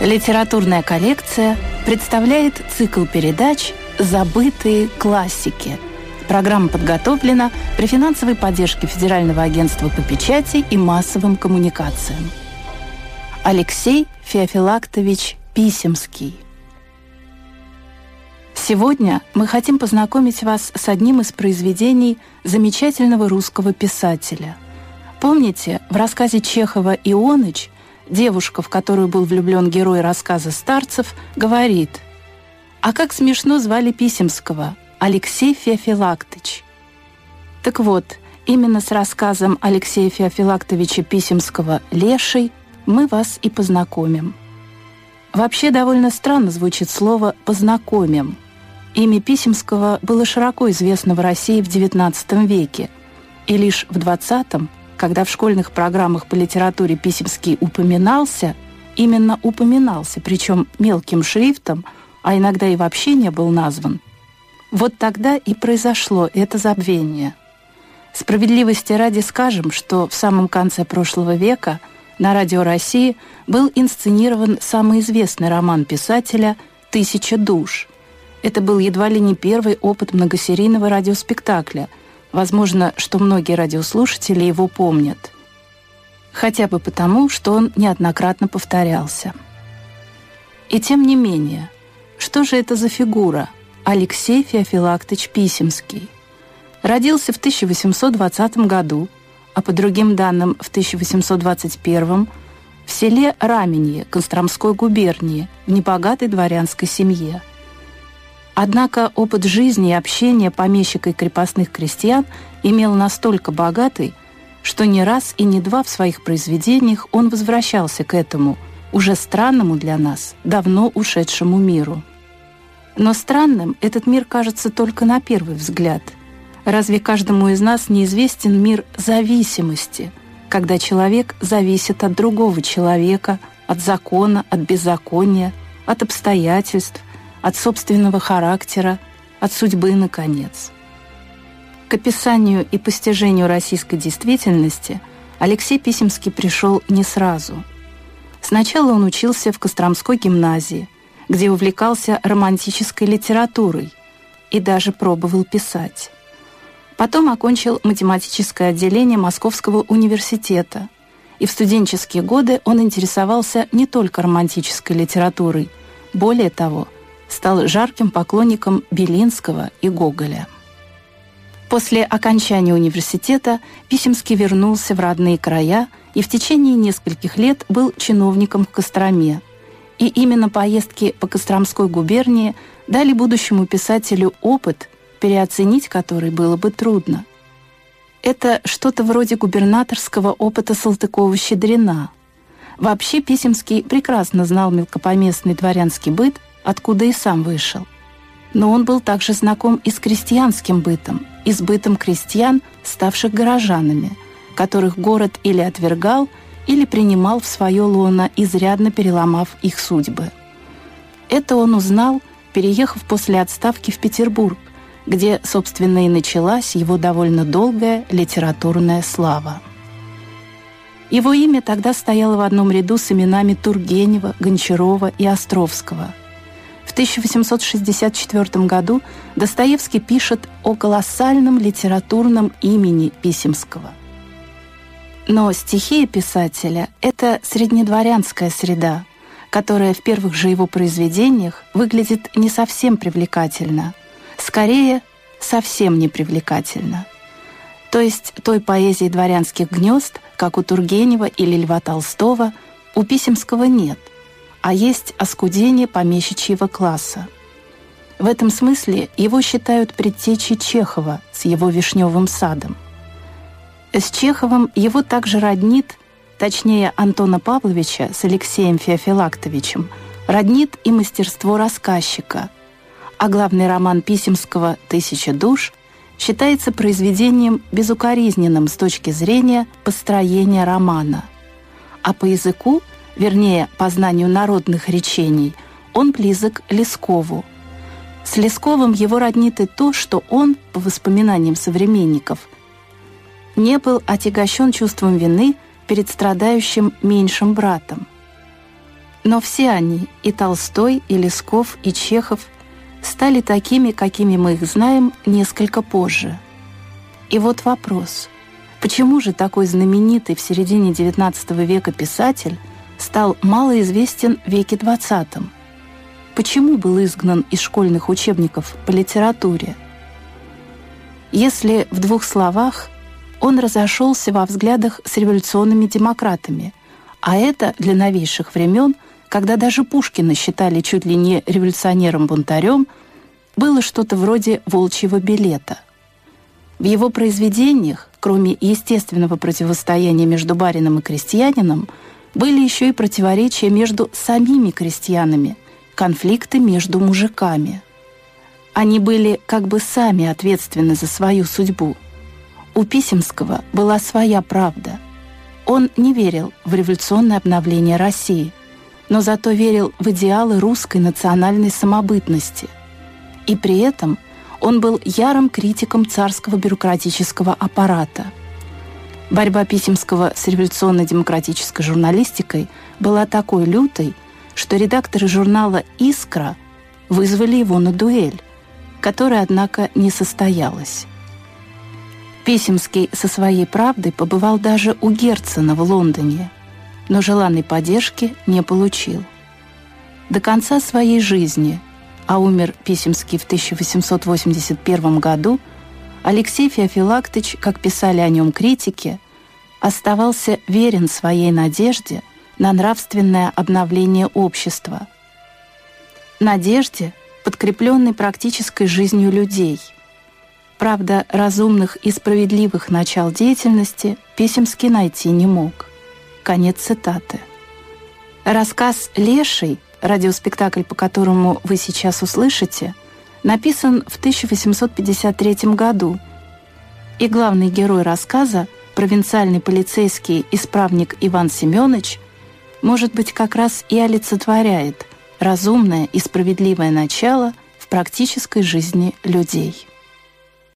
Литературная коллекция представляет цикл передач «Забытые классики». Программа подготовлена при финансовой поддержке Федерального агентства по печати и массовым коммуникациям. Алексей Феофилактович Писемский. Сегодня мы хотим познакомить вас с одним из произведений замечательного русского писателя. Помните, в рассказе Чехова «Ионыч» девушка, в которую был влюблен герой рассказа «Старцев», говорит «А как смешно звали Писемского? Алексей Феофилактович». Так вот, именно с рассказом Алексея Феофилактовича Писемского «Леший» мы вас и познакомим. Вообще довольно странно звучит слово «познакомим». Имя Писемского было широко известно в России в XIX веке, и лишь в XX когда в школьных программах по литературе Писемский упоминался, именно упоминался, причем мелким шрифтом, а иногда и вообще не был назван, вот тогда и произошло это забвение. Справедливости ради скажем, что в самом конце прошлого века на Радио России был инсценирован самый известный роман писателя «Тысяча душ». Это был едва ли не первый опыт многосерийного радиоспектакля – Возможно, что многие радиослушатели его помнят. Хотя бы потому, что он неоднократно повторялся. И тем не менее, что же это за фигура Алексей Феофилактович Писемский? Родился в 1820 году, а по другим данным в 1821 в селе Раменье Костромской губернии в небогатой дворянской семье – Однако опыт жизни и общения помещика и крепостных крестьян имел настолько богатый, что не раз и не два в своих произведениях он возвращался к этому, уже странному для нас, давно ушедшему миру. Но странным этот мир кажется только на первый взгляд. Разве каждому из нас неизвестен мир зависимости, когда человек зависит от другого человека, от закона, от беззакония, от обстоятельств, от собственного характера, от судьбы, наконец. К описанию и постижению российской действительности Алексей Писемский пришел не сразу. Сначала он учился в Костромской гимназии, где увлекался романтической литературой и даже пробовал писать. Потом окончил математическое отделение Московского университета, и в студенческие годы он интересовался не только романтической литературой, более того – стал жарким поклонником Белинского и Гоголя. После окончания университета Писемский вернулся в родные края и в течение нескольких лет был чиновником в Костроме. И именно поездки по Костромской губернии дали будущему писателю опыт, переоценить который было бы трудно. Это что-то вроде губернаторского опыта Салтыкова-Щедрина. Вообще Писемский прекрасно знал мелкопоместный дворянский быт откуда и сам вышел. Но он был также знаком и с крестьянским бытом, и с бытом крестьян, ставших горожанами, которых город или отвергал, или принимал в свое лоно, изрядно переломав их судьбы. Это он узнал, переехав после отставки в Петербург, где, собственно, и началась его довольно долгая литературная слава. Его имя тогда стояло в одном ряду с именами Тургенева, Гончарова и Островского – 1864 году Достоевский пишет о колоссальном литературном имени Писемского. Но стихия писателя — это среднедворянская среда, которая в первых же его произведениях выглядит не совсем привлекательно, скорее, совсем не привлекательно. То есть той поэзии дворянских гнезд, как у Тургенева или Льва Толстого, у Писемского нет а есть оскудение помещичьего класса. В этом смысле его считают предтечей Чехова с его «Вишневым садом». С Чеховым его также роднит, точнее Антона Павловича с Алексеем Феофилактовичем, роднит и мастерство рассказчика, а главный роман Писемского «Тысяча душ» считается произведением безукоризненным с точки зрения построения романа, а по языку вернее, по знанию народных речений, он близок Лескову. С Лесковым его роднит и то, что он, по воспоминаниям современников, не был отягощен чувством вины перед страдающим меньшим братом. Но все они, и Толстой, и Лесков, и Чехов, стали такими, какими мы их знаем, несколько позже. И вот вопрос. Почему же такой знаменитый в середине XIX века писатель стал малоизвестен в веке XX? Почему был изгнан из школьных учебников по литературе? Если в двух словах, он разошелся во взглядах с революционными демократами, а это для новейших времен – когда даже Пушкина считали чуть ли не революционером-бунтарем, было что-то вроде «волчьего билета». В его произведениях, кроме естественного противостояния между барином и крестьянином, были еще и противоречия между самими крестьянами, конфликты между мужиками. Они были как бы сами ответственны за свою судьбу. У Писемского была своя правда. Он не верил в революционное обновление России – но зато верил в идеалы русской национальной самобытности. И при этом он был ярым критиком царского бюрократического аппарата. Борьба Писемского с революционно-демократической журналистикой была такой лютой, что редакторы журнала «Искра» вызвали его на дуэль, которая, однако, не состоялась. Писемский со своей правдой побывал даже у Герцена в Лондоне – но желанной поддержки не получил. До конца своей жизни, а умер Писемский в 1881 году, Алексей Феофилактович, как писали о нем критики, оставался верен своей надежде на нравственное обновление общества. Надежде, подкрепленной практической жизнью людей. Правда, разумных и справедливых начал деятельности Писемский найти не мог. Конец цитаты. Рассказ «Леший», радиоспектакль, по которому вы сейчас услышите, написан в 1853 году. И главный герой рассказа, провинциальный полицейский исправник Иван Семенович, может быть, как раз и олицетворяет разумное и справедливое начало в практической жизни людей.